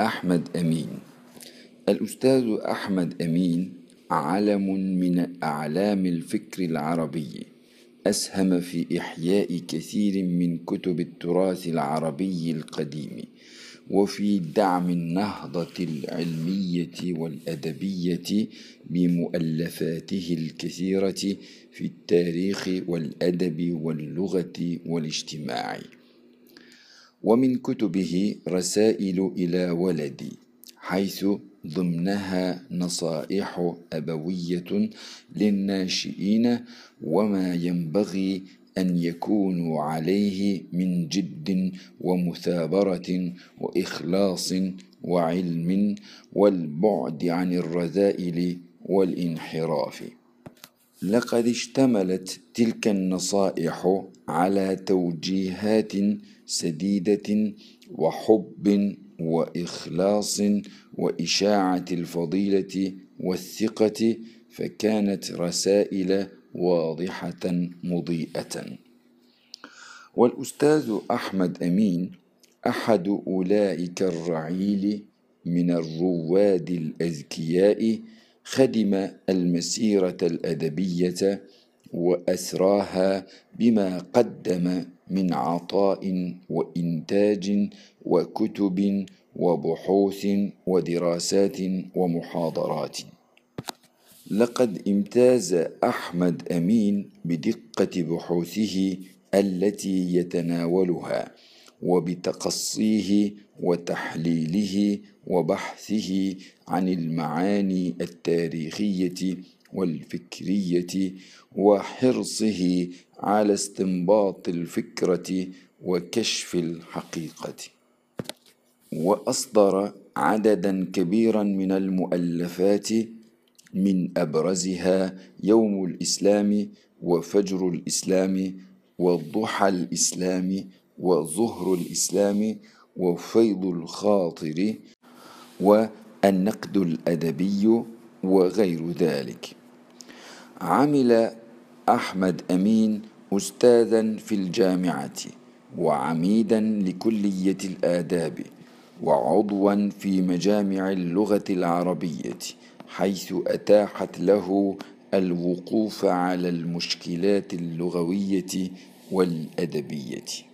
أحمد أمين. الأستاذ أحمد أمين علم من أعلام الفكر العربي. أسهم في إحياء كثير من كتب التراث العربي القديم وفي دعم النهضة العلمية والأدبية بمؤلفاته الكثيرة في التاريخ والأدب واللغة والاجتماع. ومن كتبه رسائل إلى ولدي حيث ضمنها نصائح أبوية للناشئين وما ينبغي أن يكونوا عليه من جد ومثابرة وإخلاص وعلم والبعد عن الرذائل والانحراف. لقد اشتملت تلك النصائح على توجيهات سديدة وحب وإخلاص وإشاعة الفضيلة والثقة فكانت رسائل واضحة مضيئة. والأستاذ أحمد أمين أحد أولئك الرعيل من الرواد الأذكياء خدم المسيرة الأدبية وأسراها بما قدم من عطاء وإنتاج وكتب وبحوث ودراسات ومحاضرات. لقد امتاز أحمد أمين بدقة بحوثه التي يتناولها وبتقصيه وتحليله وبحثه عن المعاني التاريخية والفكرية وحرصه على استنباط الفكرة وكشف الحقيقة. وأصدر عددا كبيرا من المؤلفات من أبرزها يوم الإسلام وفجر الإسلام والضحى الإسلام وظهر الإسلام وفيض الخاطر والنقد الأدبي وغير ذلك. عمل أحمد أمين أستاذا في الجامعة وعميدا لكلية الآداب وعضوا في مجامع اللغة العربية حيث أتاحت له الوقوف على المشكلات اللغوية والأدبية.